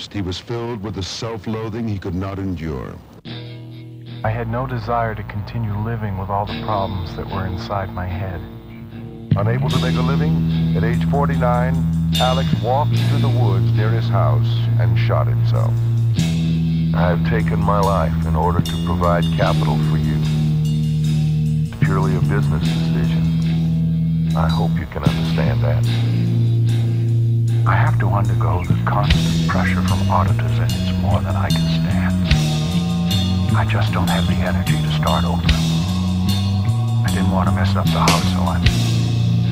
1st, he was filled with a self-loathing he could not endure. I had no desire to continue living with all the problems that were inside my head. Unable to make a living, at age 49, Alex walked through the woods near his house and shot himself. I have taken my life in order to provide capital for you. It's purely a business decision. I hope you can understand that. I have to undergo the constant pressure from auditors and it's more than I can stand. I just don't have the energy to start over. I didn't want to mess up the house, so I'm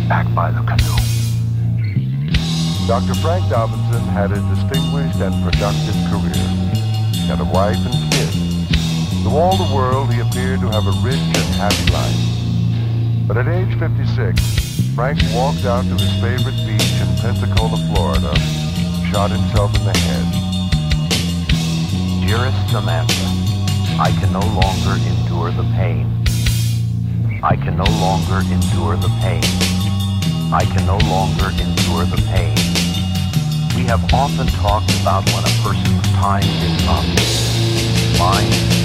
back by the canoe. Dr. Frank Dobinson had a distinguished and productive career. He had a wife and kids. To all the world, he appeared to have a rich and happy life. But at age 56, Frank walked out to his favorite beach in Pensacola, Florida, shot himself in the head. Dearest Samantha, I can no longer endure the pain. I can no longer endure the pain. I can no longer endure the pain. We have often talked about when a person's time is up. Mine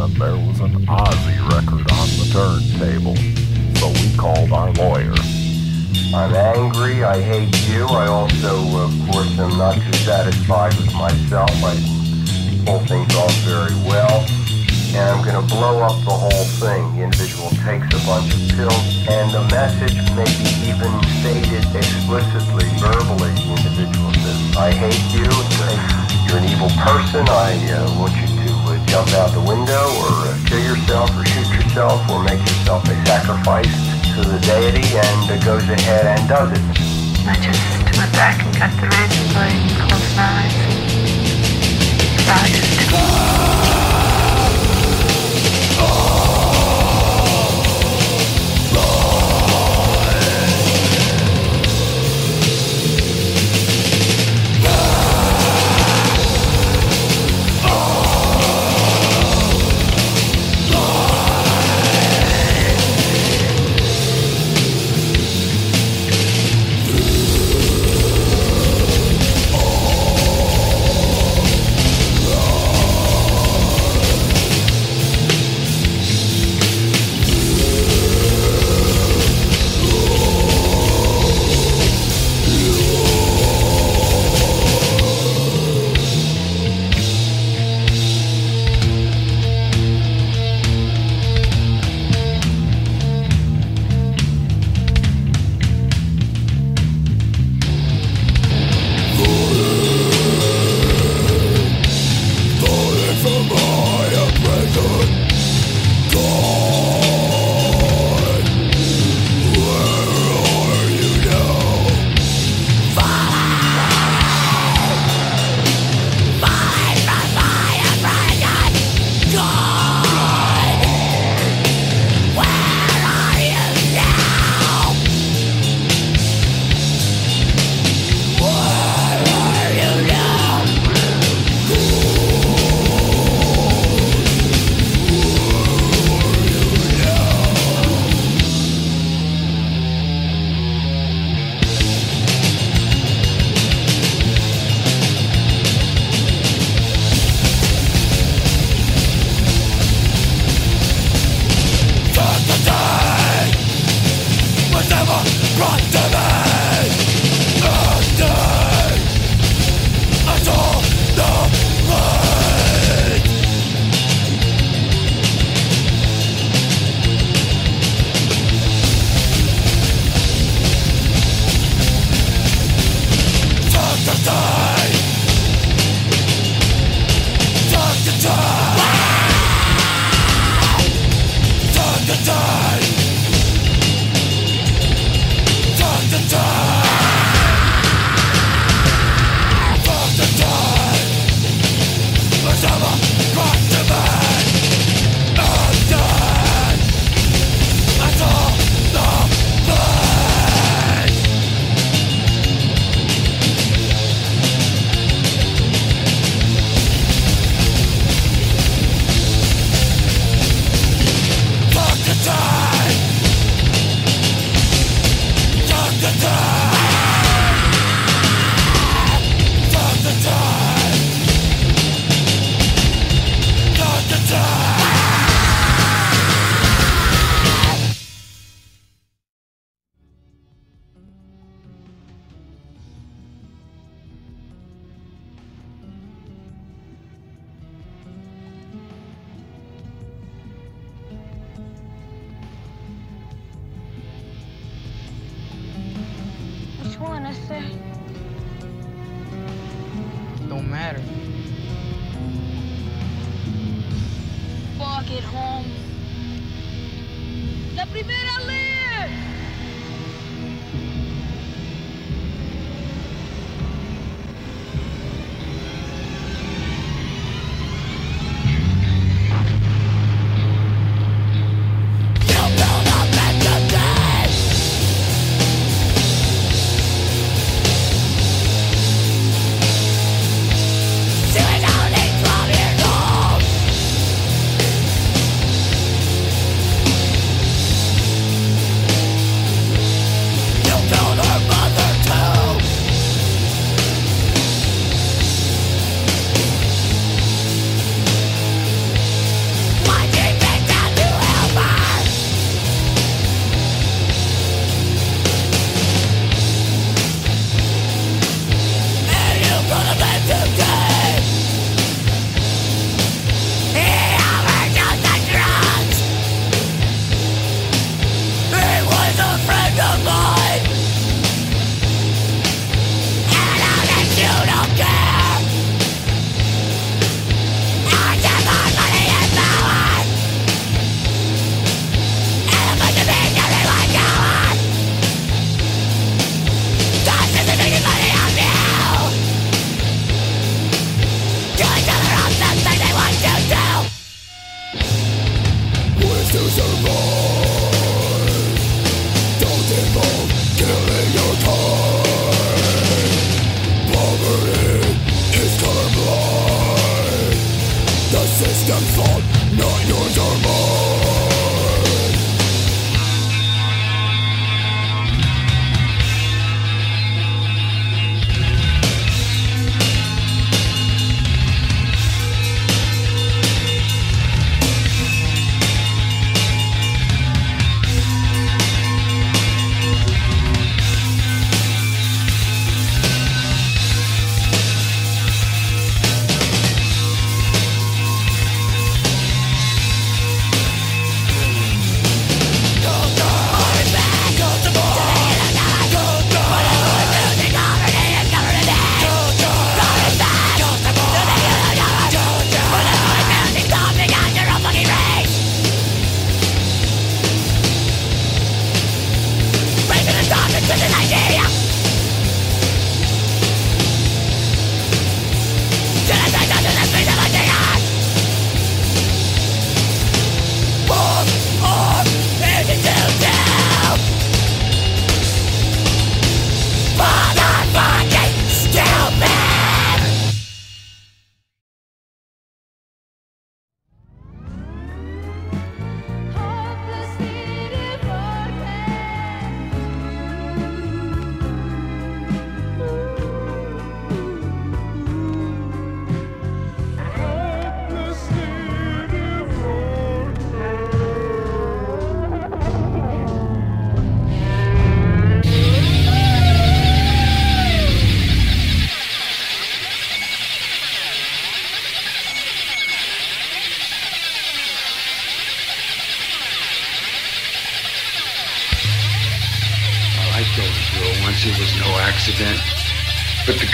and there was an Ozzy record on the turntable. So we called our lawyer. I'm angry. I hate you. I also, of course, am not too satisfied with myself. I pull things off very well. And I'm going to blow up the whole thing. The individual takes a bunch of pills, and the message may be even stated explicitly, verbally. The individual says, I hate you. You're an evil person. I uh, want you jump out the window or uh, kill yourself or shoot yourself or make yourself a sacrifice to the deity and uh, goes ahead and does it. I just went back and got the razor blade and closed my eyes. Started. say?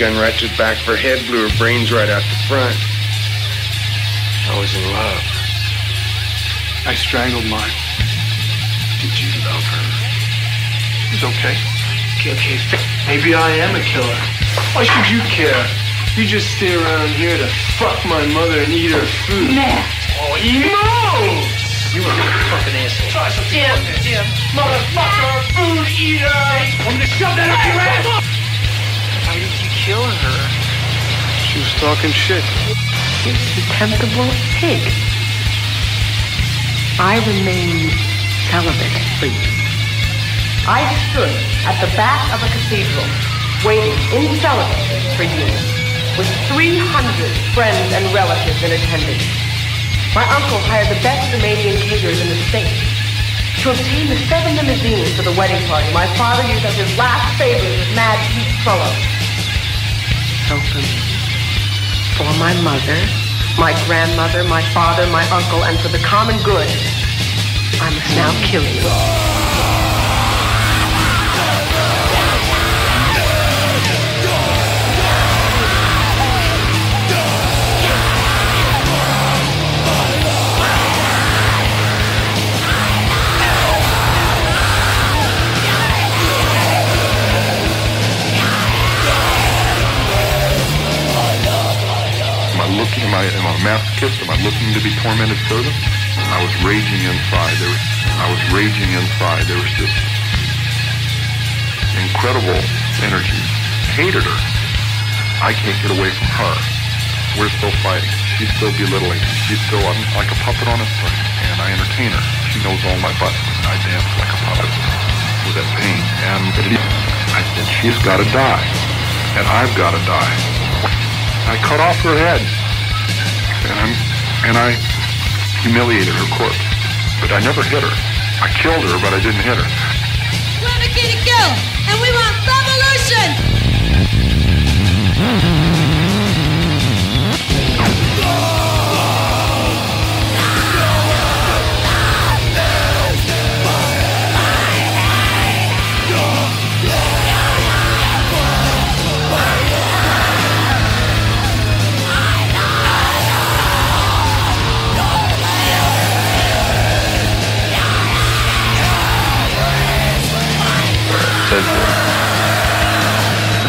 Gun right to the back of her head, blew her brains right out the front. I was in love. I strangled mine. Did you love her? It's okay. Okay, okay. Maybe I am a killer. Why should you care? You just stay around here to fuck my mother and eat her food. Matt. Oh, emo! You are a fucking asshole. Try some Jim, Jim. Motherfucker, food eater! I'm gonna shove that up your ass! Why kill her? She was talking shit. You contemptible pig. I remained celibate for you. I stood at the back of a cathedral, waiting in celibacy for you, with 300 friends and relatives in attendance. My uncle hired the best Romanian caterers in the state. To obtain the seven limousines for the wedding party, my father used as his last favor his mad Pete Trullo. For for my mother, my grandmother, my father, my uncle, and for the common good, I must now kill you. Tormented further. I was raging inside. There was, I was raging inside. There was this incredible energy. Hated her. I can't get away from her. We're still fighting. She's still belittling. She's still I'm like a puppet on a string, and I entertain her. She knows all my buttons. and I dance like a puppet with that pain. And I said, she's got to die, and I've got to die. I cut off her head, and I'm, and I humiliated her corpse. But I never hit her. I killed her, but I didn't hit her. We're the to kill, and we want revolution!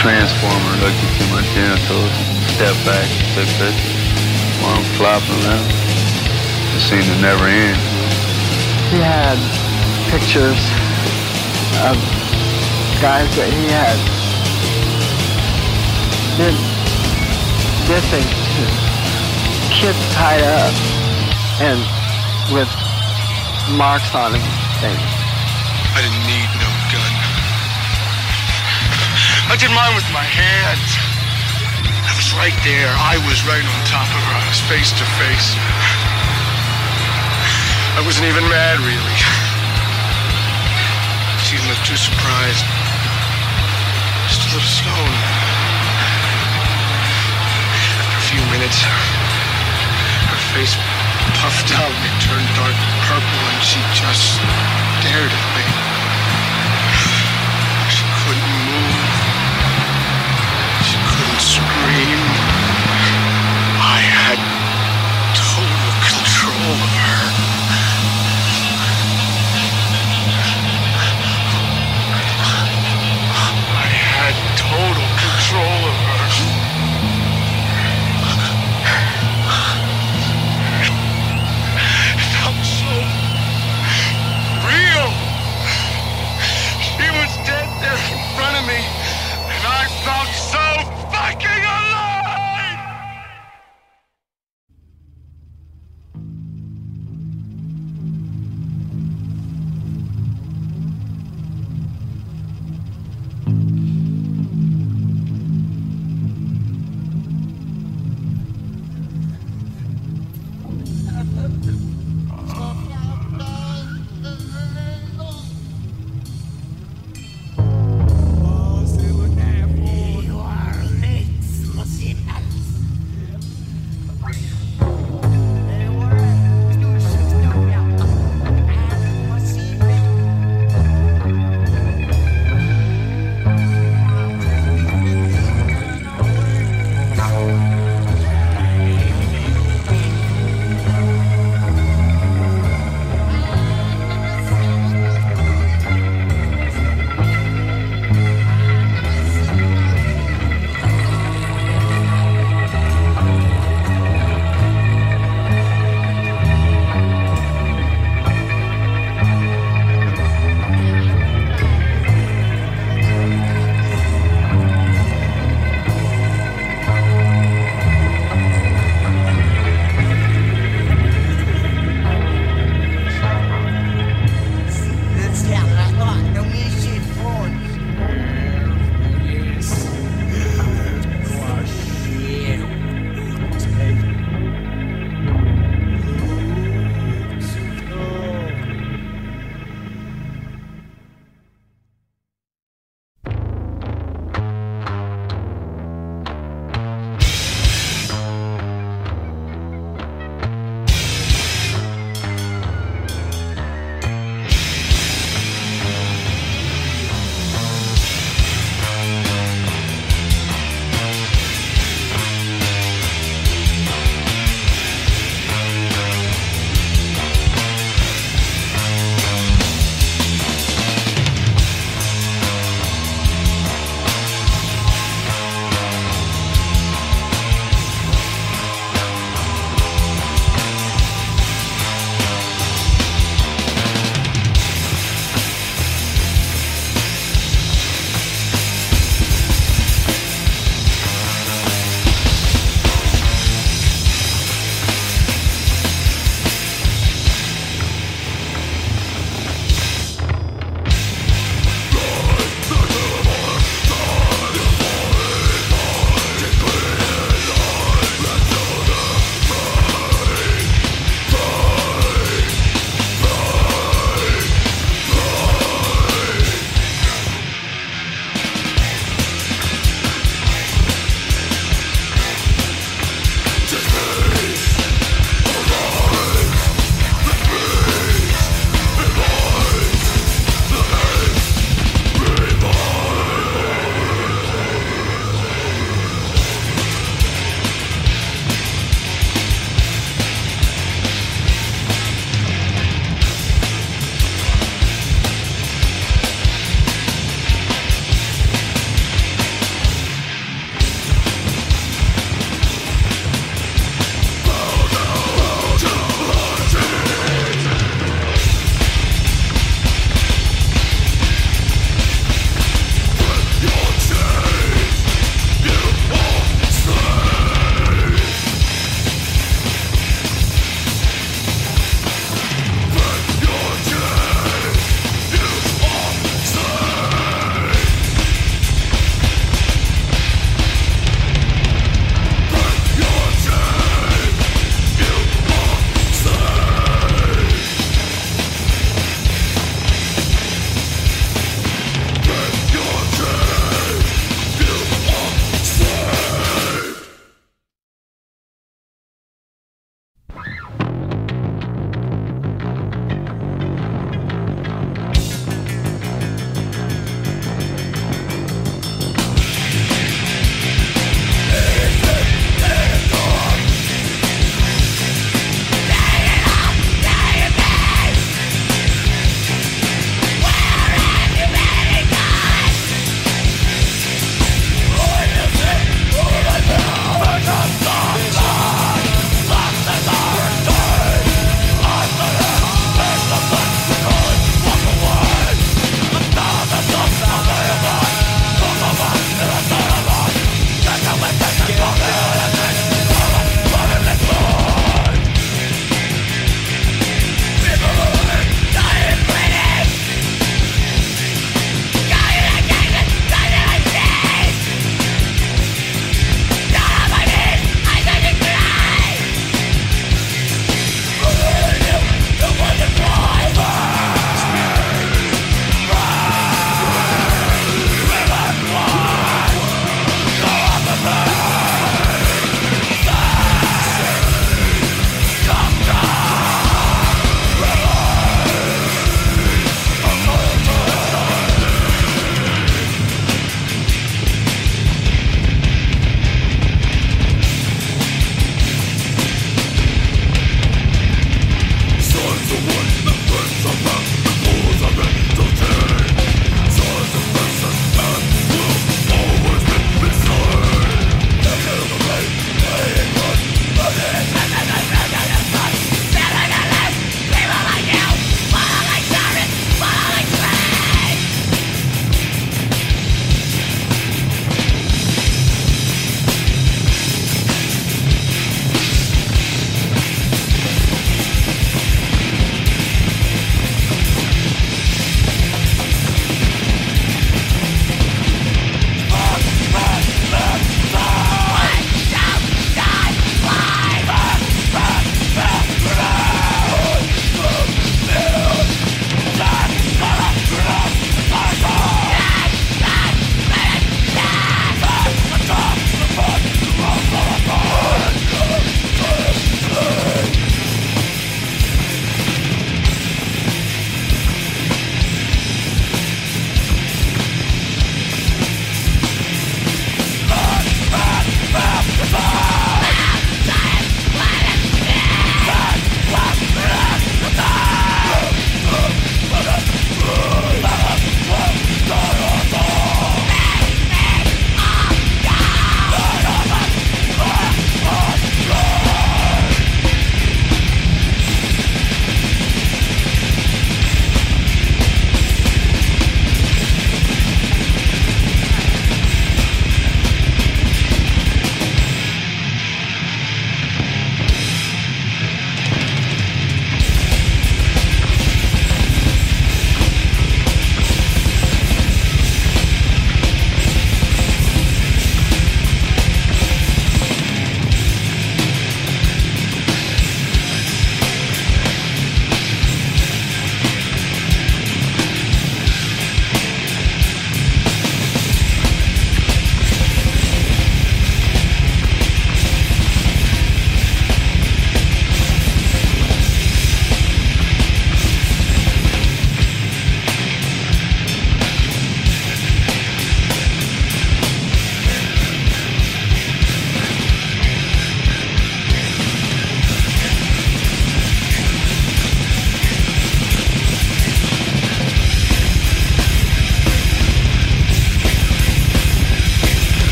The transformer looked into my genitals, stepped back, took pictures. While I'm flopping around, it seemed to never end. He had pictures of guys that he had did, did things to. Kids tied up and with marks on them. Things. I didn't need I did mine with my hands. I was right there. I was right on top of her. I was face to face. I wasn't even mad, really. She didn't too surprised. Just a little stone. After a few minutes, her face puffed out and it turned dark purple and she just stared at me.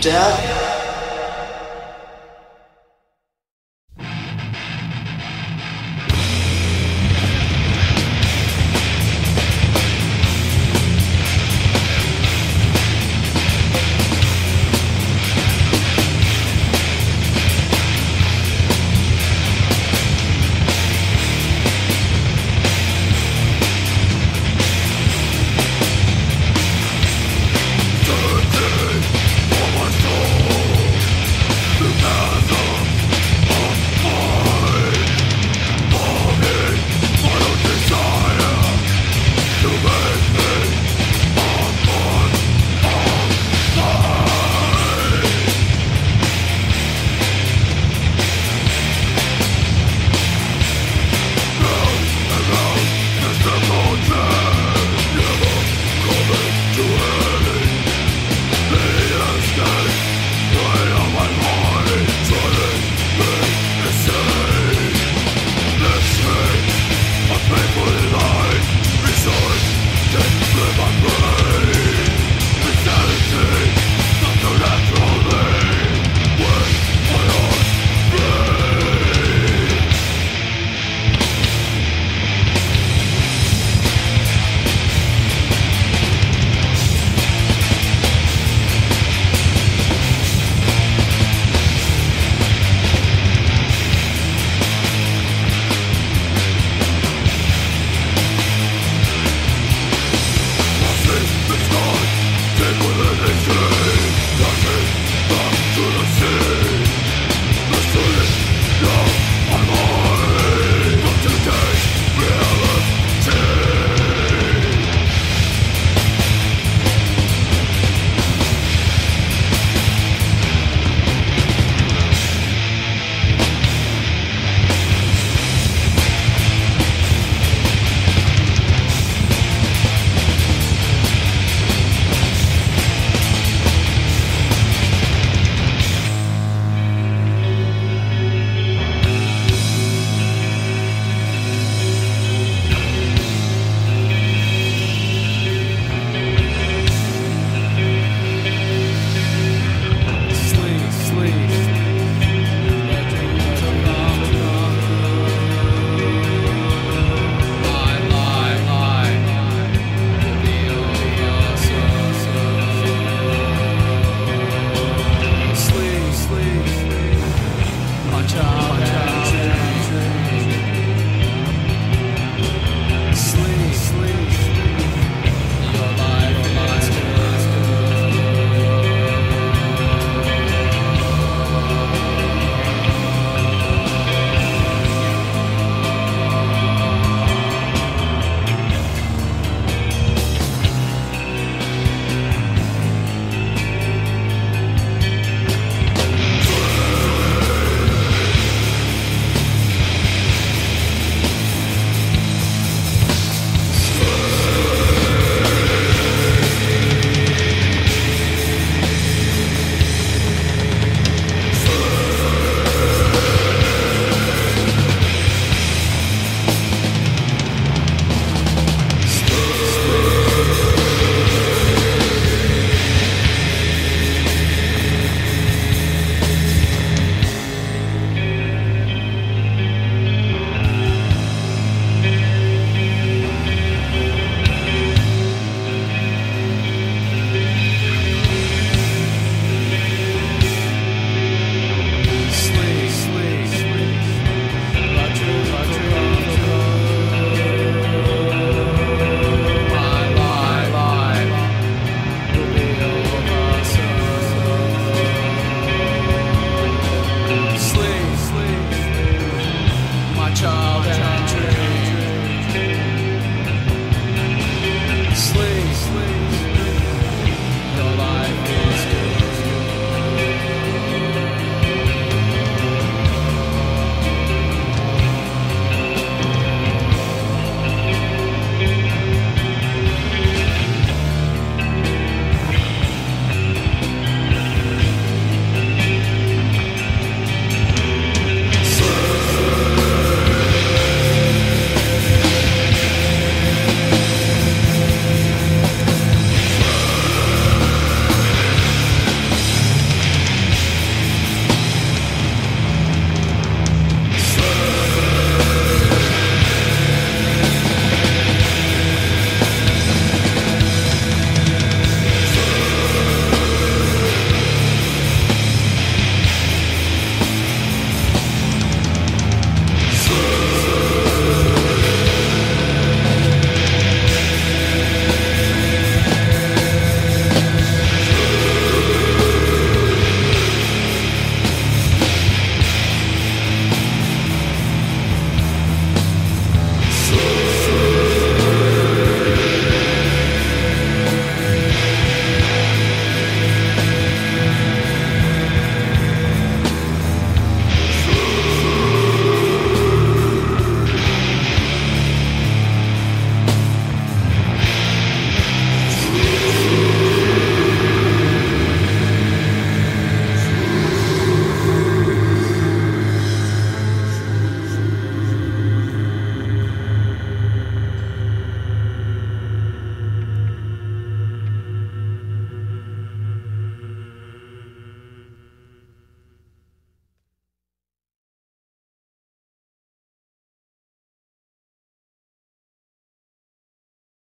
Johnny?